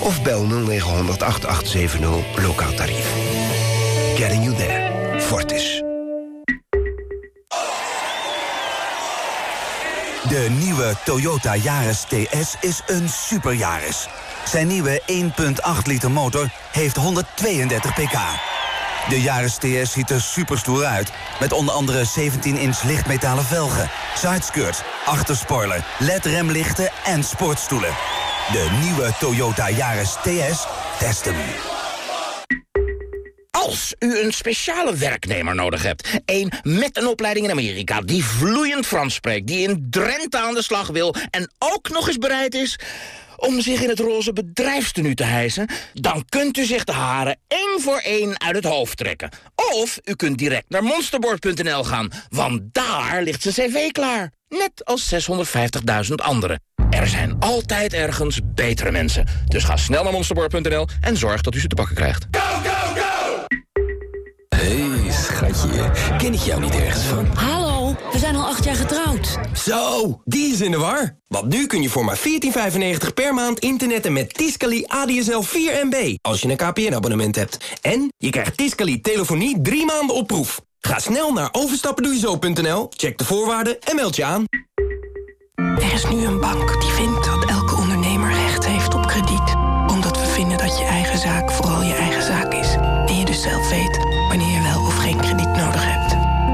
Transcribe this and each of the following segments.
of bel 0900 8870 lokaal tarief. Getting you there. Fortis. De nieuwe Toyota Yaris TS is een superjaris. Zijn nieuwe 1.8 liter motor heeft 132 pk. De Yaris TS ziet er superstoer uit. Met onder andere 17-inch lichtmetalen velgen, sideskirts, achterspoiler, LED-remlichten en sportstoelen. De nieuwe Toyota Yaris TS. Test hem. Als u een speciale werknemer nodig hebt. Een met een opleiding in Amerika die vloeiend Frans spreekt. Die in Drenthe aan de slag wil en ook nog eens bereid is om zich in het roze bedrijfstenu te hijsen... dan kunt u zich de haren één voor één uit het hoofd trekken. Of u kunt direct naar monsterboard.nl gaan, want daar ligt zijn cv klaar. Net als 650.000 anderen. Er zijn altijd ergens betere mensen. Dus ga snel naar monsterboard.nl en zorg dat u ze te pakken krijgt. Go, go, go! Hey, schatje. Ken ik jou niet ergens van? Hallo, we zijn al acht jaar getrouwd. Zo, die is in de war. Want nu kun je voor maar 14,95 per maand internetten met Tiscali ADSL 4 MB. Als je een KPN-abonnement hebt. En je krijgt Tiscali telefonie drie maanden op proef. Ga snel naar overstappendoejezo.nl, check de voorwaarden en meld je aan. Er is nu een bank die vindt dat elke ondernemer recht heeft op krediet. Omdat we vinden dat je eigen zaak vooral je eigen zaak is. En je dus zelf weet wanneer je wel of geen krediet nodig hebt.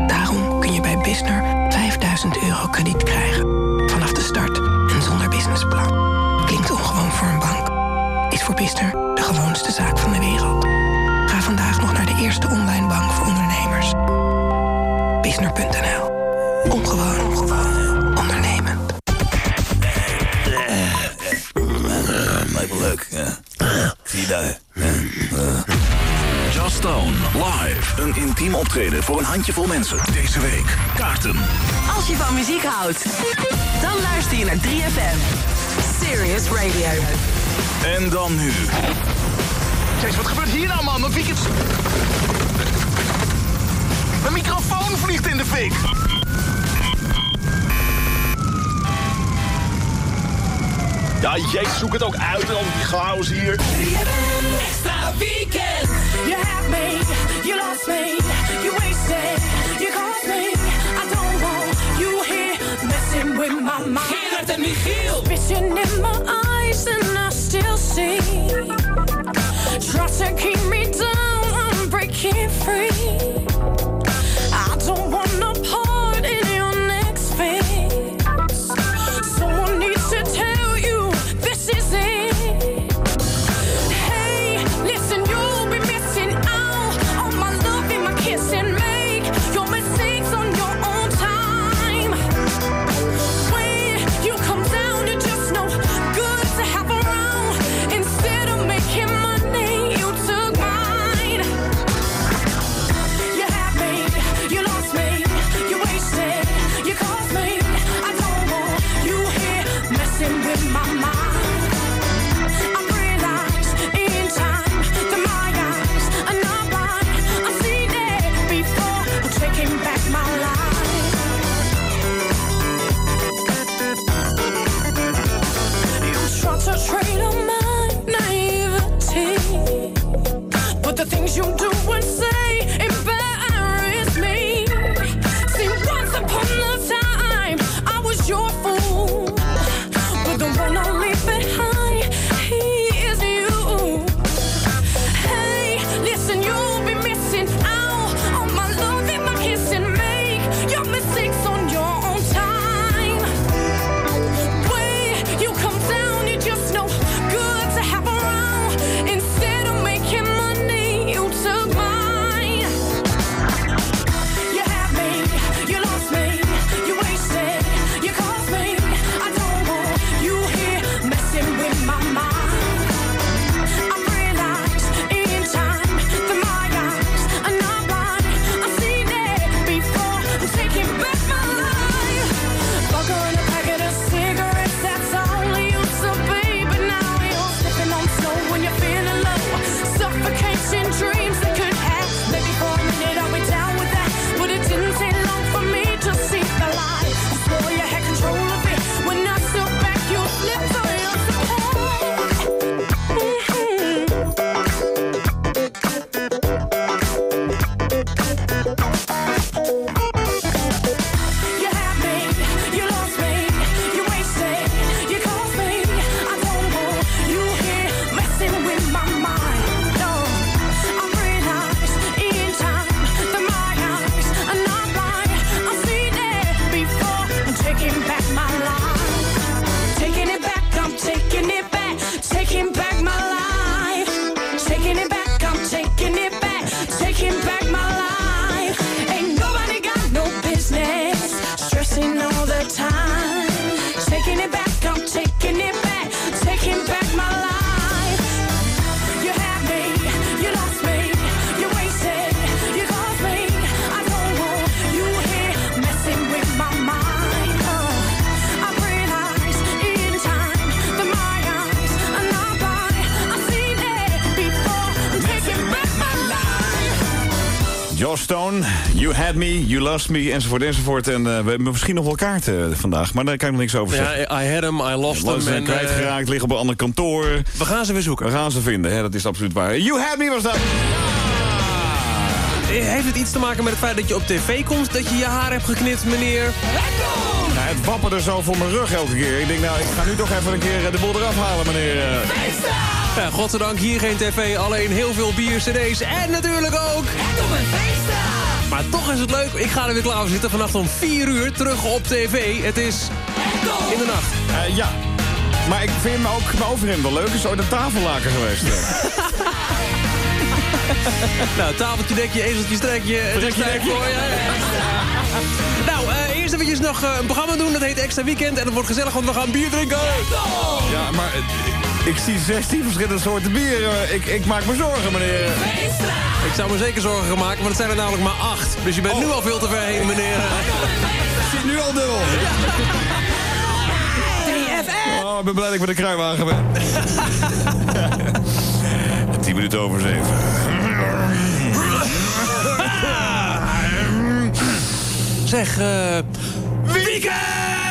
Daarom kun je bij Bisner 5000 euro krediet krijgen. Vanaf de start en zonder businessplan. Klinkt ongewoon voor een bank. Is voor Bisner de gewoonste zaak van de wereld. Ga vandaag nog naar de eerste online bank voor ondernemers. Bisner.nl. Ongewoon, ongewoon, ondernemend. Lijkt me leuk, ja. Zie je daar. Just Stone, live. Een intiem optreden voor een handjevol mensen. Deze week. Kaarten. Als je van muziek houdt, dan luister je naar 3FM. Serious Radio. En dan nu. Kees, wat gebeurt hier nou, man? Mijn weekend... Mijn microfoon vliegt in de fik. Ja, jij zoek het ook uit, al die chaos hier. Extra weekend. You have me, you lost me, you wasted, you cost me. I don't want you here messing with my mind. Gerard en Michiel. Vision in my eyes and I still see. Try to keep me down, I'm breaking free. my, my. Joss Stone, You Had Me, You Lost Me, enzovoort, enzovoort. En eh, we hebben misschien nog wel kaarten vandaag, maar daar kan ik nog niks over zeggen. Ja, I had hem, I lost Los hem. zijn en, eh, kwijtgeraakt, liggen op een ander kantoor. we gaan ze weer zoeken. We gaan ze vinden, hè, dat is absoluut waar. You Had Me was dat. Heeft het iets te maken met het feit dat je op tv komt... dat je je haar hebt geknipt, meneer? Nou, het wapperde zo voor mijn rug elke keer. Ik denk, nou, ik ga nu toch even een keer eh, de boel eraf halen, meneer. eh. Ja, godzijdank hier geen tv, alleen heel veel bier, cd's en natuurlijk ook... Maar toch is het leuk, ik ga er weer klaar voor zitten. Vannacht om 4 uur, terug op tv. Het is in de nacht. Eh, ja, maar ik vind me ook mijn overhemd wel leuk. Is ooit een tafellaken geweest. Nou, tafeltje, dekje, ezeltje, strekje. Het is Trekje, dekje. voor je. Nou, eh, eerst eventjes nog eh, een programma doen. Dat heet Extra Weekend. En het wordt gezellig, want we gaan bier drinken. Ja, maar eh, ik, zie 16 verschillende soorten bier. eh. Ik, ik maak me zorgen, meneer. Ik zou me zeker zorgen gaan maken, want het zijn er namelijk maar acht. Dus je bent nu al veel te ver heen, meneer. Ik zit nu al dubbel. 3FM. Oh, ik ben blij dat ik met de kruiwagen ben. 10 minuten over 7. Zeg, eh... Weekend!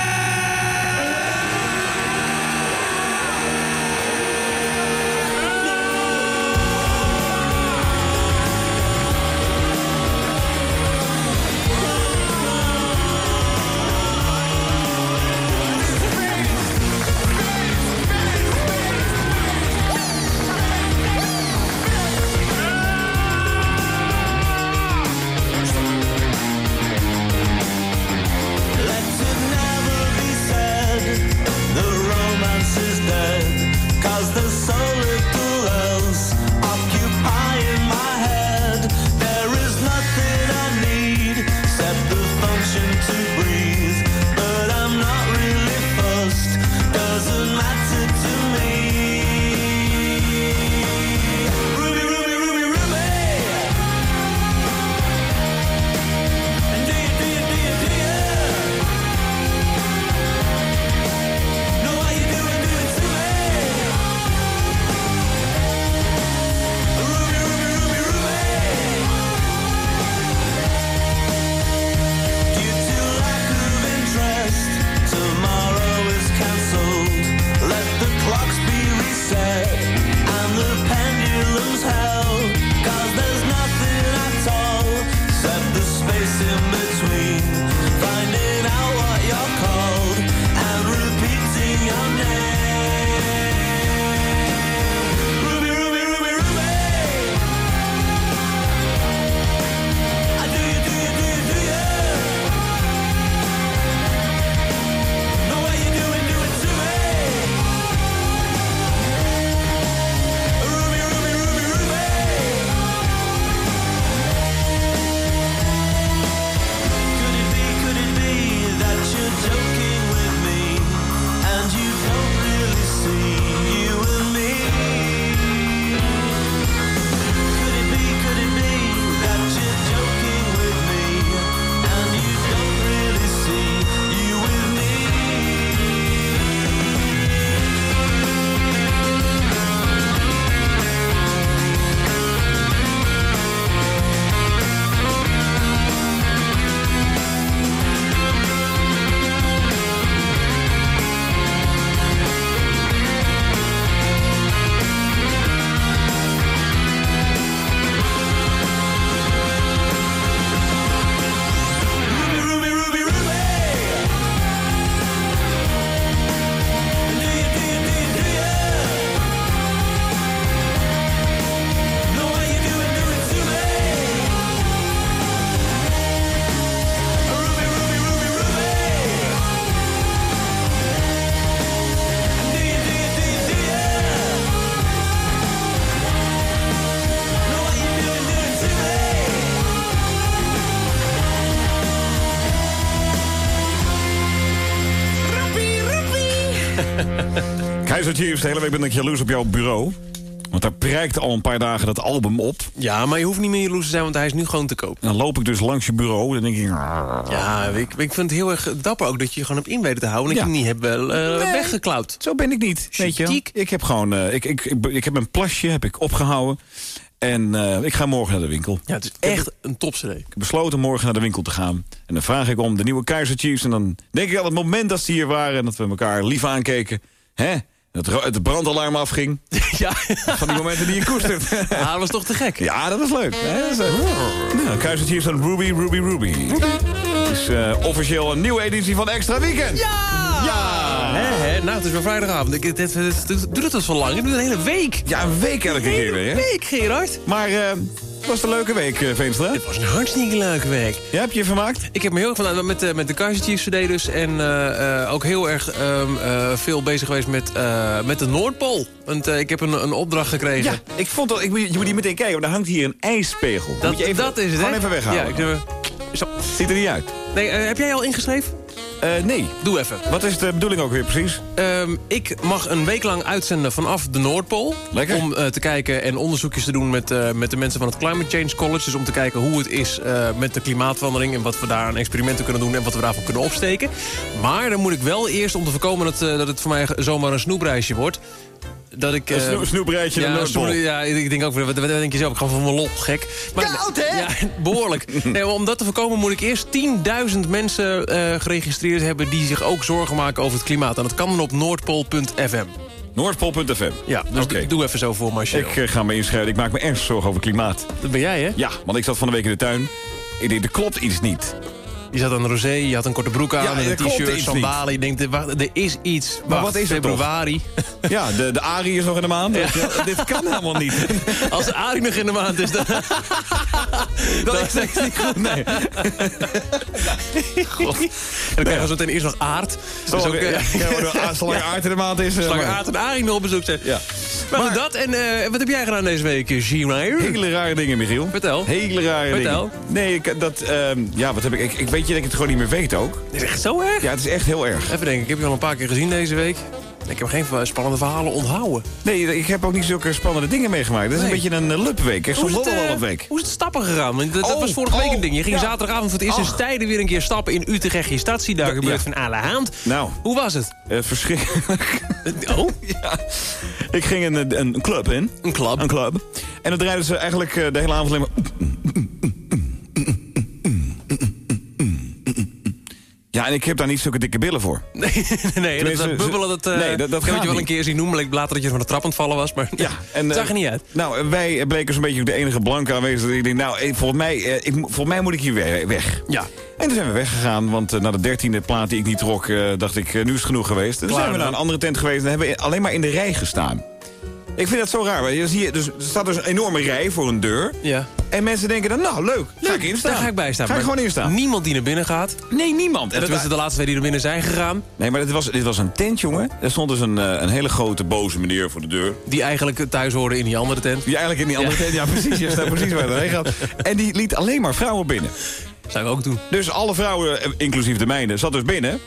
in Keizer Chiefs, de hele week ben ik jaloers op jouw bureau. Want daar prijkt al een paar dagen dat album op. Ja, maar je hoeft niet meer jaloers te zijn, want hij is nu gewoon te koop. Dan loop ik dus langs je bureau en dan denk ik... Ja, ik, ik vind het heel erg dapper ook dat je je gewoon hebt in weten te houden... en dat Ja. je hem niet hebt wel eh, Nee. weggeklauwd. Zo ben ik niet, weet je. Ik heb gewoon, eh, ik, ik, ik, ik heb een plasje heb ik opgehouden. En eh, ik ga morgen naar de winkel. Ja, het is echt een top-cd. Ik heb besloten morgen naar de winkel te gaan. En dan vraag ik om de nieuwe Kaiser Chiefs. En dan denk ik aan het moment dat ze hier waren... en dat we elkaar lief aankeken. Hè? Dat ro- het brandalarm afging. Ja. Van die momenten die je koestert. Ja, dat was toch te gek? Ja, dat was leuk. Dat eh, nou, Kaiser Chiefs en Ruby, Ruby, Ruby. Het is eh, officieel een nieuwe editie van Extra Weekend. Ja! Ja! Hè, hè? Nou, het is weer vrijdagavond. Ik, dit, dit, dit, dit- doe het al zo lang. Ik doe het een hele week. Ja, een week elke Een keer weer, hè? week, Gerard. Maar eh, het was een leuke week, eh, Veenstra. Het was een hartstikke leuke week. Ja, heb je je vermaakt? Ik heb me heel erg van met, de- met de Kaiser Chiefs CD dus. En eh, eh, ook heel erg ehm, eh, veel bezig geweest met, eh, met de Noordpool. Want eh, ik heb een, een opdracht gekregen. Ja, ik vond dat... Ik, je moet hier meteen kijken, want er hangt hier een ijspegel. dat, moet je even, dat is het, Gewoon even weghalen. Ja, ik, doe- zo. Ziet er niet uit. Nee, eh, heb jij al ingeschreven? Eh, nee. Doe even. Wat is de bedoeling ook weer precies? Ehm, ik mag een week lang uitzenden vanaf de Noordpool. Lekker. Om eh, te kijken en onderzoekjes te doen met, eh, met de mensen van het Climate Change College. Dus om te kijken hoe het is met de klimaatverandering... en wat we daar aan experimenten kunnen doen en wat we daarvan kunnen opsteken. Maar dan moet ik wel eerst, om te voorkomen dat, dat het voor mij zomaar een snoepreisje wordt... Dat ik, Een eh, snoe- snoepreisje naar ja, ja, ik denk ook, wat, wat, denk je zelf? Ik ga van mijn lol, gek. Maar, Koud, hè? Ja, behoorlijk. Nee, om dat te voorkomen moet ik eerst 10.000 mensen eh, geregistreerd hebben... die zich ook zorgen maken over het klimaat. En dat kan dan op noordpool.fm. Noordpool.fm. Ja, dus Oké. doe- even zo voor me als je Ik eh, ga me inschrijven. Ik maak me ernstig zorgen over klimaat. Dat ben jij, hè? Ja, want ik zat van de week in de tuin. Ik denk, er klopt iets niet. Je zat aan rosé, je had een korte broek aan... En een t-shirt, sandalen. Je denkt, wacht, er is iets. Maar Wacht, wat is het toch? februari. Ja, de, de Arie is nog in de maand. Dit kan helemaal niet. Als de Arie nog in de maand is, dan... Dat is echt niet goed, nee. God. En dan krijgen we zo meteen eerst nog aard. Dus ook, eh, ja, ja, zolang Aard in de maand is... eh, Zolang Aard en Arie nog op bezoek zijn. Ja. Maar, dat en eh, wat heb jij gedaan deze week, G-Ryer? Hele rare dingen, Michiel. Vertel. Hele rare Vertel. dingen. Nee, ik, dat... ehm, ja, wat heb ik, ik... Ik weet je dat ik het gewoon niet meer weet ook. Is echt zo erg? Ja, het is echt heel erg. Even denken, ik heb je al een paar keer gezien deze week. Ik heb geen eh, spannende verhalen onthouden. Nee, ik heb ook niet zulke spannende dingen meegemaakt. Dat is Nee. een beetje een uh, lupweek. Echt zo'n het, eh, lollenweek. Hoe is het stappen gegaan? Want dat, dat Oh, was vorige week oh, een ding. Je ging ja. zaterdagavond voor het eerst Oh. in tijden weer een keer stappen in Utrecht. Je statie daar gebeurt ja. van alle hand. Nou, Hoe was het? eh, verschrikkelijk. Oh, ja. Ik ging een, een club in. een club. Een club. En dan draaiden ze eigenlijk eh, de hele avond alleen maar... Ja, en ik heb daar niet zulke dikke billen voor. Nee, nee, dat, bubbelen, dat, eh nee, dat- dat je wel een keer zien. Maar ik later dat je van de trap aan het vallen was. Maar Ja, en, het zag eh, er niet uit. Nou, wij bleken zo'n beetje de enige blanke aanwezig. Ik denk, nou, eh, volgens mij, ik, volgens mij moet ik hier we- weg. Ja. En toen zijn we weggegaan, want na de dertiende plaat die ik niet trok... dacht ik, nu is het genoeg geweest. Toen zijn we naar een andere tent geweest en hebben we alleen maar in de rij gestaan. Ik vind dat zo raar. Je zie je, dus, er staat dus een enorme rij voor een deur. Ja. En mensen denken dan, nou, leuk, ga ik instaan. Daar ga ik bij staan. Ga ik gewoon instaan. Niemand die naar binnen gaat. Nee, niemand. En tenminste de laatste twee die er binnen zijn gegaan. nee, maar dit was, dit was een tent, jongen. Er stond dus een, eh, een hele grote boze meneer voor de deur. Die eigenlijk thuis hoorden in die andere tent. Die eigenlijk in die andere Ja. tent, ja precies, je staat precies waar het heen gaat. En die liet alleen maar vrouwen binnen. Zou ik ook doen. Dus alle vrouwen, eh, inclusief de mijne, zat dus binnen.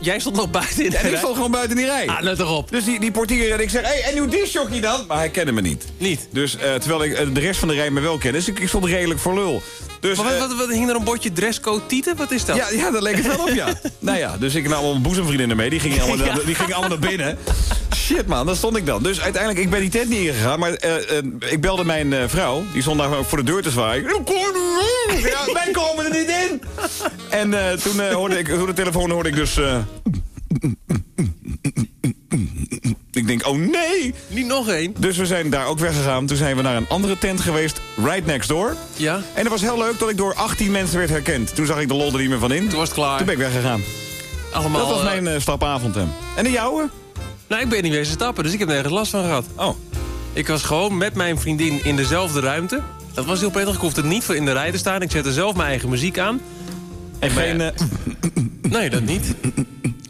Jij stond nog buiten in de En ik stond gewoon buiten die rij. Ah, let toch op. Dus die, die portier en ik zeg, hey, en uw disjockey dan? Maar hij kende me niet. Niet. Dus eh, terwijl ik eh, de rest van de rij me wel kende. Dus ik, ik stond redelijk voor lul. Dus, Maar wat, eh, wat, wat hing er een bordje dresscode tieten? Wat is dat? ja, ja, dat leek het wel op, ja. nou ja, dus ik nam allemaal mijn boezemvriendinnen mee. Die gingen allemaal, Ja. die gingen allemaal naar binnen. Shit man, daar stond ik dan. Dus uiteindelijk, ik ben die tent niet ingegaan. Maar ik belde mijn vrouw. Die stond daar voor de deur te zwaaien. Ja, wij komen er niet in. En toen hoorde ik, door de telefoon hoorde ik dus... eh, ik denk, oh nee! Niet nog één. Dus we zijn daar ook weggegaan. Toen zijn we naar een andere tent geweest, right next door. Ja. En het was heel leuk dat ik door 18 mensen werd herkend. Toen zag ik de lol er niet meer van in. Toen was het klaar. Toen ben ik weggegaan. Allemaal, Dat was eh, mijn eh, stapavond. Hè. En de jouwe? Nou, ik ben niet wezen stappen, dus ik heb nergens last van gehad. Oh. Ik was gewoon met mijn vriendin in dezelfde ruimte. Dat was heel prettig. Ik hoefde niet voor in de rij te staan. Ik zette zelf mijn eigen muziek aan. En geen... eh, Nee, dat niet.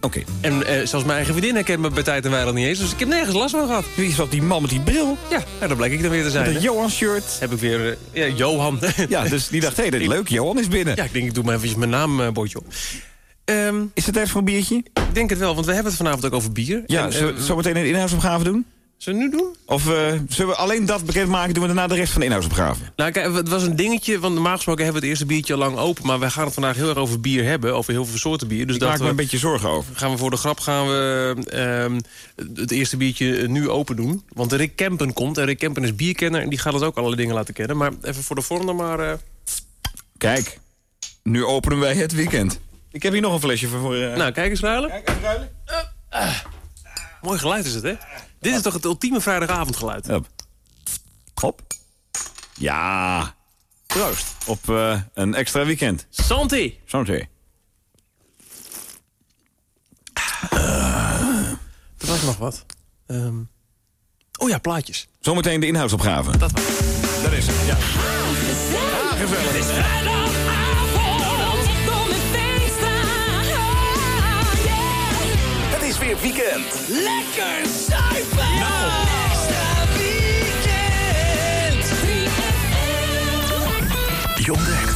Oké. En eh, zelfs mijn eigen vriendin herkent me bij tijd en wijle niet eens. Dus ik heb nergens last van gehad. Wie is dat die man met die bril? Ja, nou, dan bleek ik dan weer te zijn. Met een Johan-shirt. Heb ik weer... eh, ja, Johan. Ja, dus die dacht, hé, dat is leuk. Johan is binnen. Ja, ik denk, ik doe maar eventjes mijn naambordje op. Ehm, Is het tijd voor een biertje? ik denk het wel, want we hebben het vanavond ook over bier. Ja, En, eh, we zometeen een inhoudsopgave doen? Zullen we het nu doen? Of eh, zullen we alleen dat bekendmaken, doen we daarna de rest van de inhoudsopgave? Nou, kijk, het was een dingetje, want normaal gesproken hebben we het eerste biertje al lang open... maar wij gaan het vandaag heel erg over bier hebben, over heel veel soorten bier. Dus Ik maak dachten me een beetje zorgen over. gaan we voor de grap gaan we, ehm, het eerste biertje nu open doen. Want Rick Kempen komt, en Rick Kempen is bierkenner... en die gaat ons ook allerlei dingen laten kennen. Maar even voor de vorm dan maar... eh, Kijk, nu openen wij het weekend. Ik heb hier nog een flesje voor... voor eh, Nou, kijk eens ruilen. Kijk, even ruilen. Mooi geluid is het, hè? Dit is toch het ultieme vrijdagavondgeluid? Hop. Hop. Ja. Proost. Op eh, een extra weekend. Santi! Santé. Er was nog wat. Ehm, oh ja, plaatjes. Zometeen de inhoudsopgave. Dat was Dat is het, ja. Ah, gezellig. Het is vrijdagavond, weekend. Lekker zuipen. Extra weekend. 3FM. Je ontdekt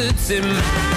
Got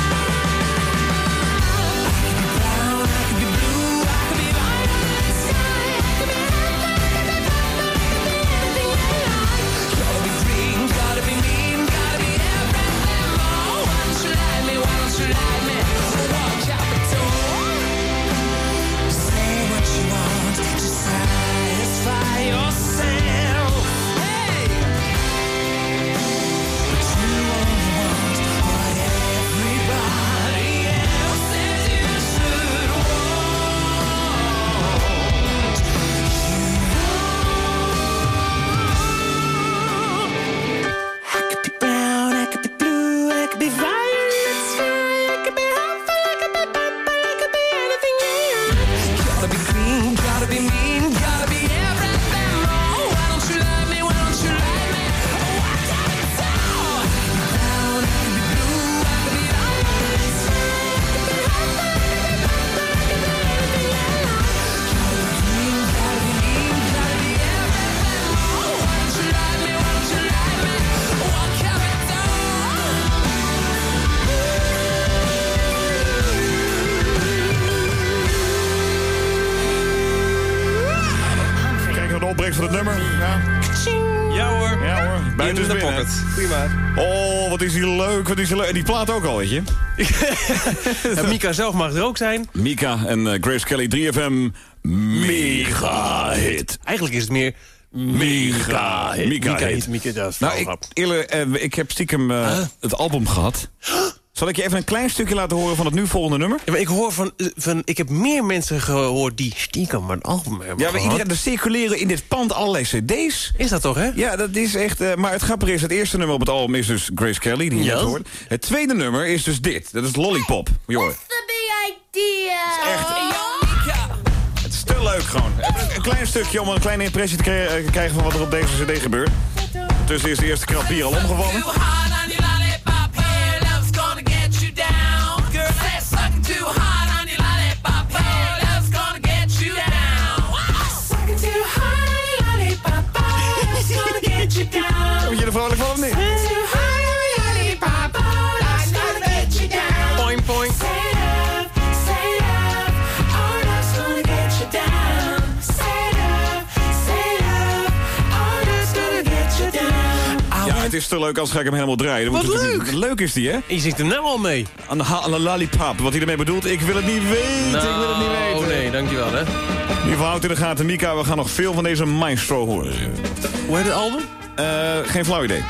die die leuk. En die plaat ook al, weet je. En Mika zelf mag er ook zijn. Mika en eh, Grace Kelly, 3FM. Mega hit. Eigenlijk is het meer... Mega hit. Mega Mika hit. hit. Mika, dat is Nou, ik, eerlijk, eh, ik heb stiekem eh, het album gehad. Zal ik je even een klein stukje laten horen van het nu volgende nummer? Ja, maar ik hoor van, eh, van... Ik heb meer mensen gehoord die stiekem een album hebben Ja, maar gehad. iedereen, er circuleren in dit pand allerlei cd's. Is dat toch, hè? Ja, dat is echt... eh, maar het grappige is, het eerste nummer op het album is dus Grace Kelly, die je Ja. net hoort. Het tweede nummer is dus dit. Dat is Lollipop. Joh, The big idea. echt... Het is te leuk gewoon. Even Een klein stukje om een kleine impressie te eh, krijgen van wat er op deze cd gebeurt. Tussen is de eerste krap bier al omgevallen. vrolijk van of niet? Ja, het is te leuk als ga ik hem helemaal draaien. Dan Wat moet leuk! Leuk is die, hè? Je zit er nou al mee. Aan de, aan lollipop. Wat hij ermee bedoelt, ik wil het niet weten. Ik wil het niet nou, weten. Oh nee, dankjewel, hè. In Nu verhoudt in de gaten, Mika. We gaan nog veel van deze maestro horen. Hoe heet het album? Eh, geen flauw idee.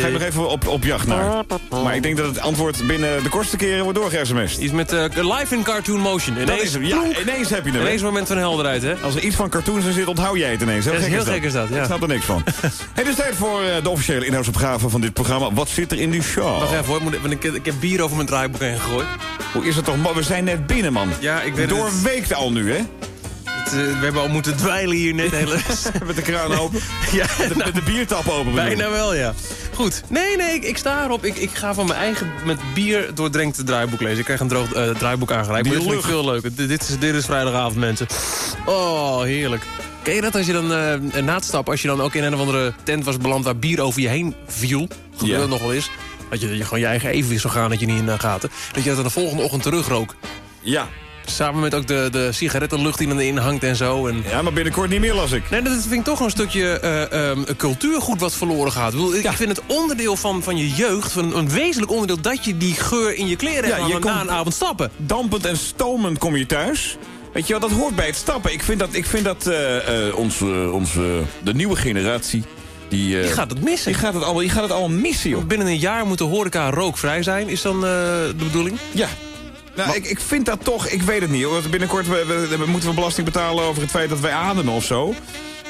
Ga ik nog even op, op jacht naar. Maar ik denk dat het antwoord binnen de kortste keren wordt doorge-sms'd. Iets met eh, live in cartoon motion. Dat Ineens, is. Ja, ineens heb je hem. hè? ineens moment van helderheid hè. Als er iets van cartoons in zit, onthoud jij het ineens. Heel Dat is gek heel gek is dat, ja. Ik snap er niks van. Het is tijd voor eh, de officiële inhoudsopgave van dit programma. Wat zit er in die show? Wacht even hoor, ik, want ik, ik heb bier over mijn draaiboek heen gegooid. Hoe is het toch? We zijn net binnen, man. Ja, ik weet het. Doorweekt al nu, hè? Het, eh, we hebben al moeten dweilen hier net hele... Met de kraan open. ja, Met de, met de biertap open. bedoel. Bijna wel, ja. Goed. Nee, nee, ik, ik sta erop. Ik, ik ga van mijn eigen met bier doordrenkte draaiboek lezen. Ik krijg een droog eh, draaiboek aangereikt. Maar Die dit vind ik lucht. veel leuker. Dit, dit is, dit is vrijdagavond, mensen. Oh, heerlijk. Ken je dat als je dan eh na het stappen, als je dan ook in een of andere tent was beland waar bier over je heen viel? Gebeurt Ja. nog wel eens. Dat je, je gewoon je eigen evenwicht zou gaan, dat je niet in de gaten. Dat je dat de volgende ochtend terugrook. Ja. Samen met ook de, de sigarettenlucht die erin hangt en zo. En... ja, maar binnenkort niet meer, las ik. Nee, dat vind ik toch een stukje eh, ehm, cultuurgoed wat verloren gaat. Ik, ik vind het onderdeel van, van je jeugd, van een wezenlijk onderdeel... dat je die geur in je kleren Ja, hebt je na een avond stappen. Dampend en stomend kom je thuis. Weet je wel, dat hoort bij het stappen. Ik vind dat, ik vind dat onze, onze, de nieuwe generatie... Die, Je gaat het missen. Die gaat het allemaal, die gaat het allemaal missen, joh. Binnen een jaar moet de horeca rookvrij zijn, is dan de bedoeling? Ja. Nou, ik, ik vind dat toch, ik weet het niet. Hoor. Binnenkort we, we- we- moeten we belasting betalen over het feit dat wij ademen of zo.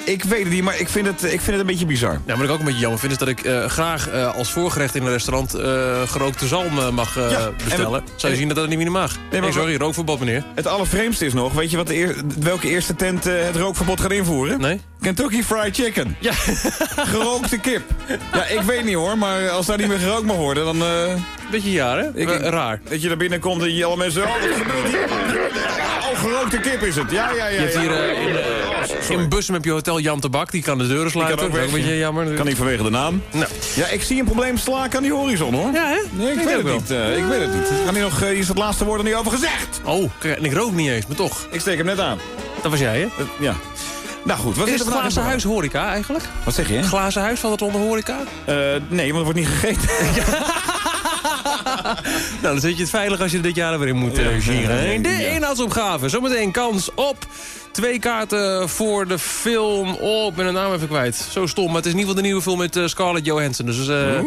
Ik weet het niet, maar ik vind het, ik vind het een beetje bizar. Ja, wat ik ook een beetje jammer vind... is dat ik eh, graag eh, als voorgerecht in een restaurant eh, gerookte zalm mag Ja, bestellen. we- Zou je zien dat dat niet meer mag? Nee, maar- sorry, rookverbod, meneer. Het allervreemdste is nog, weet je wat de eer- welke eerste tent het rookverbod gaat invoeren? Nee. Kentucky Fried Chicken. Ja. Gerookte kip. Ja, ik weet niet hoor, maar als daar niet meer gerookt mag worden, dan... Beetje jaar, hè? ik- raar. Dat je daar binnenkomt en je alle mensen... Oh, gerookte kip is het. Ja, ja, ja. Je hebt hier in, in Bussum heb je hotel Jan Tabak, die kan de deuren sluiten. kan ook Dat is een beetje jammer. Kan niet vanwege de naam. Nou. Ja, ik zie een probleem slaken aan die horizon, hoor. Ja, hè? Nee, ik Ik weet het niet. eh, ik weet het niet. Kan hier nog, eh, hier is het laatste woord er niet over gezegd. Oh, en ik rook niet eens, maar toch. Ik steek hem net aan. Dat was jij, hè? Eh, ja. Nou goed, wat Is is het er glazen huis horeca eigenlijk? Wat zeg je? Glazen huis, valt het onder horeca? Nee, want het wordt niet gegeten. Nou, dan zit je het veilig als je dit jaar er weer in moet uh, gieren. De inhoudsopgave. Zometeen kans op twee kaarten voor de film. Oh, ik ben de naam even kwijt. Zo stom, maar het is in ieder geval de nieuwe film met eh, Scarlett Johansson. Dus eh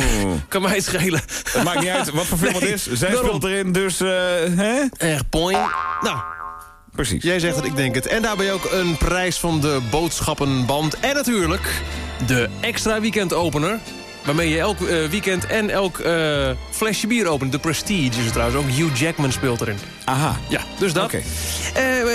kan mij het schelen. Het maakt niet uit wat voor film het is. Zij daarom. speelt erin, dus... hè? Echt point. Nou, Precies. jij zegt het, ik denk het. En daarbij ook een prijs van de boodschappenband. En natuurlijk de extra weekendopener. Waarmee je elk eh, weekend en elk eh, flesje bier opent. De Prestige is het trouwens. Ook Hugh Jackman speelt erin. Aha. Ja, dus dat. Oké. Eh,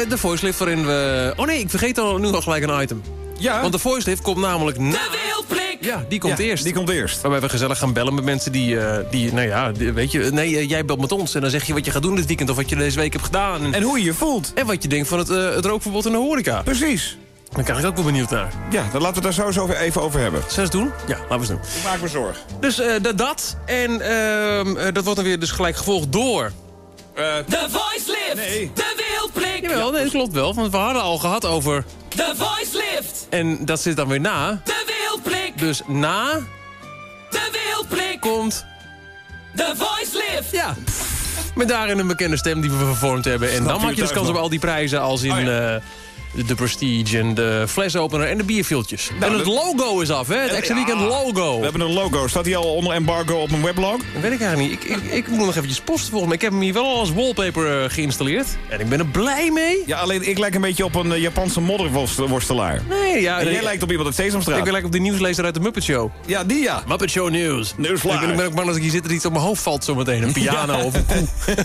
de voice lift waarin we... Oh nee, ik vergeet al nu al gelijk een item. Ja. Want de voice lift komt namelijk... na- De wildblik. Ja, die komt Ja, eerst. Die komt eerst. Waarbij we gezellig gaan bellen met mensen die, eh, die nou ja, die- weet je... Nee, jij belt met ons en dan zeg je wat je gaat doen dit weekend... of wat je deze week hebt gedaan. En, En hoe je je voelt. en wat je denkt van het, eh, het rookverbod in de horeca. Precies. Daar kan ik ook wel benieuwd naar. Ja, dan laten we het daar sowieso even over hebben. Zullen we het doen? Ja, laten we het doen. Ik maak me zorgen. Dus eh, dat-. En ehm, eh, dat wordt dan weer dus gelijk gevolgd door... De voice lift. Nee. De wildblik. Jawel, nee, dat klopt wel. Want we hadden al gehad over... De voice lift. En dat zit dan weer na. De wildblik. Dus na De wildblik. komt... De voice lift. Ja. Met daarin een bekende stem die we vervormd hebben. En dan maak je dus kans op al die prijzen als in... Oh ja. De Prestige en de flesopener en de bierviltjes. en het dat- logo is af, hè? Het extra weekend logo. We hebben een logo. Staat die al onder embargo op een weblog? Dat weet ik eigenlijk niet. Ik, ik, ik moet nog eventjes posten volgens mij. Ik heb hem hier wel al als wallpaper eh, geïnstalleerd. En ik ben er blij mee. Ja, alleen ik lijk een beetje op een eh, Japanse modderworstelaar. Nee, ja. En nee, jij lijkt op iemand uit Sesamstraat. Ik ben lekker op die nieuwslezer uit de Muppet Show. Ja, die ja. Muppet Show News. Nieuwsflash. Ik ben, ik ben ook bang als ik hier zit dat er iets op mijn hoofd valt zometeen. Een piano of een koe.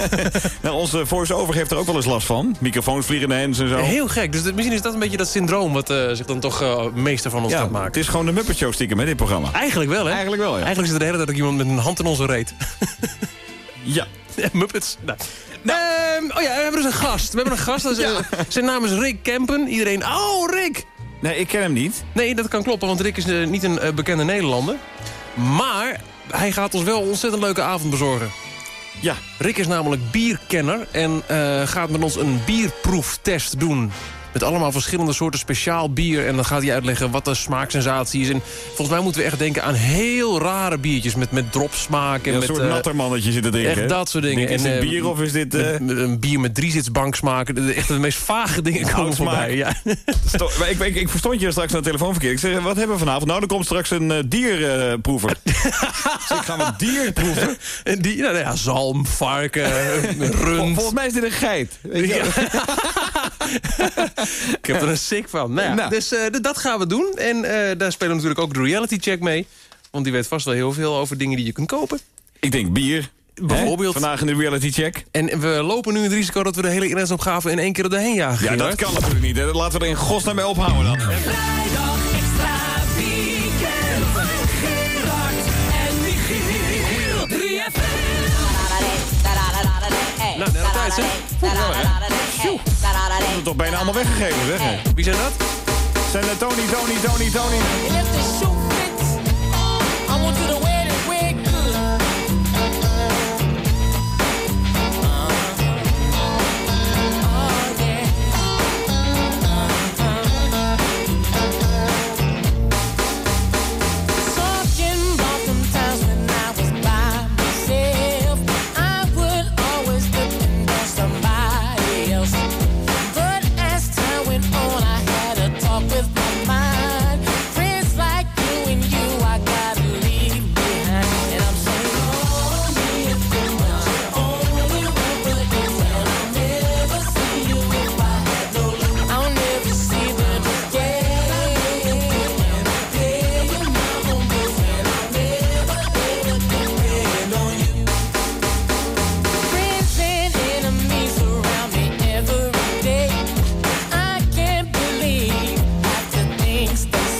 Nou, onze voice-over heeft er ook wel eens last van. Microfoons vliegen in de hens en zo. Heel gek. Dus dat- misschien is dat een beetje dat syndroom wat eh, zich dan toch eh, meester van ons ja, gaat het maken. is gewoon de Muppet Show stiekem, hè, dit programma. Eigenlijk wel, hè? Eigenlijk wel, ja. Eigenlijk zit er de hele tijd ook iemand met een hand in onze reet. Ja. Muppets. Nou. Ehm, oh ja, we hebben dus een gast. We hebben een gast. Dat is, eh, zijn naam is Rick Kempen. Iedereen, oh Rick! Nee, ik ken hem niet. Nee, dat kan kloppen, want Rick is niet een bekende Nederlander. Maar hij gaat ons wel een ontzettend leuke avond bezorgen. Ja. Rick is namelijk bierkenner en gaat met ons een bierproeftest doen. Met allemaal verschillende soorten speciaal bier. En dan gaat hij uitleggen wat de smaaksensatie is. En volgens mij moeten we echt denken aan heel rare biertjes. Met, met dropsmaak. En Ja, een met, soort eh, nattermannetje zitten drinken. Echt dat soort dingen. Denk, is En, dit eh, bier of is dit... met- eh, met een bier met driezitsbanksmaak. De- Echt de meest vage dingen komen Houtsmaak. voorbij. Ja. Sto- maar ik, ik, ik verstond je straks naar het telefoonverkeer. Ik zeg, wat hebben we vanavond? Nou, er komt straks een dierproever. ik zeg, gaan we dier proeven? En die, nou ja, zalm, varken, Vol- rund. Volgens mij is dit een geit. Weet je? Ik heb er een sick van. Nou ja, Nou. Dus eh, dat gaan we doen. En eh, daar spelen we natuurlijk ook de reality check mee. Want die weet vast wel heel veel over dingen die je kunt kopen. Ik denk bier. Bijvoorbeeld. Hè? Vandaag in de reality check. En we lopen nu het risico dat we de hele inhoudsopgave in één keer erheen jagen. Ja, dat kan natuurlijk niet. Hè. Laten we er in godsnaam mee ophouden dan. Vrijdag extra weekend. Gerard en Michiel. 3FM. Nou, net op tijd, hè? Dat is toch bijna allemaal weggegeven, zeg. Wie zijn dat? Zijn er Tony, Tony, Tony, Tony.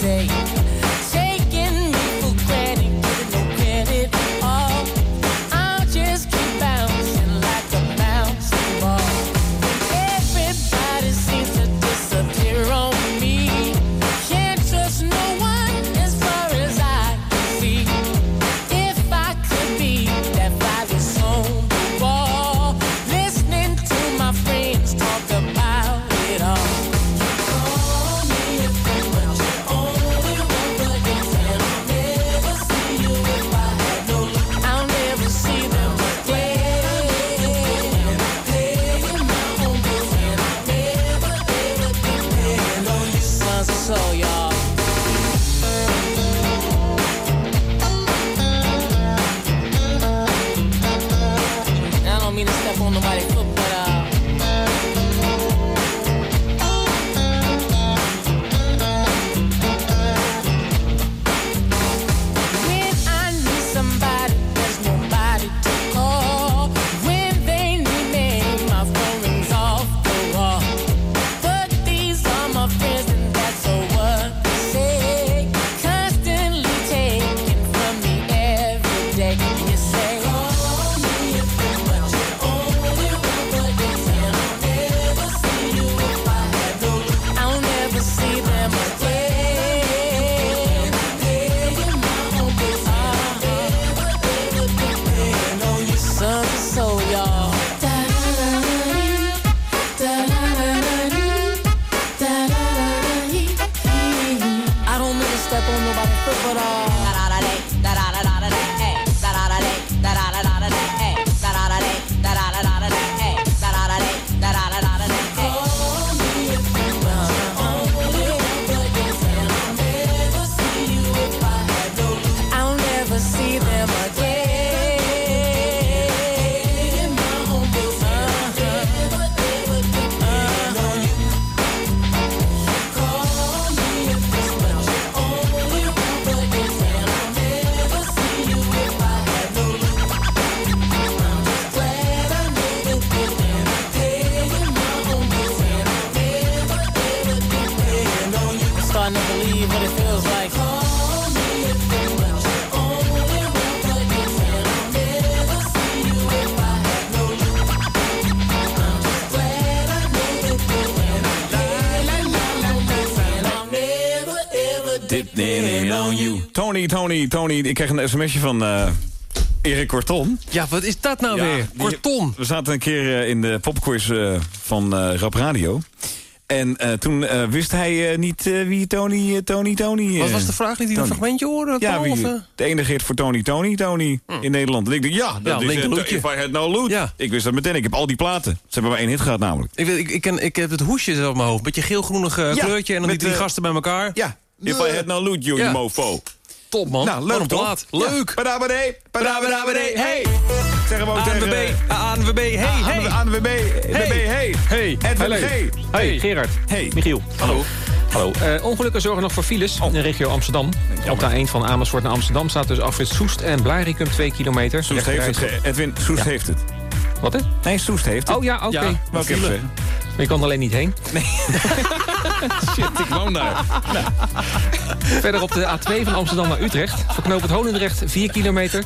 Say. step on nobody's foot but all. Da da da da Tony, Tony, Tony. Ik kreeg een sms'je van eh Erik Korton. Ja, wat is dat nou Ja, weer? die- Kortom. We zaten een keer eh, in de popquiz eh, van eh Rap Radio. En eh, toen eh, wist hij eh, niet wie Tony, Tony, Tony... Wat was de vraag? Liet hij een fragmentje horen? Ja, wie, de enige hit voor Tony, Tony, Tony in Nederland. En ik dacht, ja, dat Ja, is Loetje. If I Had No Loot. Ja. Ik wist dat meteen. Ik heb al die platen. Ze hebben maar één hit gehad namelijk. Ik, weet, ik, ik, ken, ik heb het hoesje op mijn hoofd. Beetje geel-groenig Ja, kleurtje en dan die drie gasten bij elkaar. Ja, If I Had No Loot, you Ja. mofo. Top, man. Nou, leuk plaat. Leuk. Padabadee, padabadabadee, hey! Zeggen we ook ANWB, tegen... ANWB, hey, hey. ANWB, hey, hey. Hey, Edwin. G. Hey, Gerard. Hey. Michiel. Hallo. Hallo. Eh, ongelukken zorgen nog voor files in de regio Amsterdam. Op de A1 van Amersfoort naar Amsterdam staat dus afrit Soest en Blarikum 2 kilometer. Soest heeft het. Edwin, Soest Ja. heeft het. Wat hè? Nee, Soest heeft het. Oh ja, oké. Ja, File. zeggen. Je kan er alleen niet heen. Shit, ik woon daar. Verder op de A2 van Amsterdam naar Utrecht. Voor knoop het Holendrecht 4 kilometer.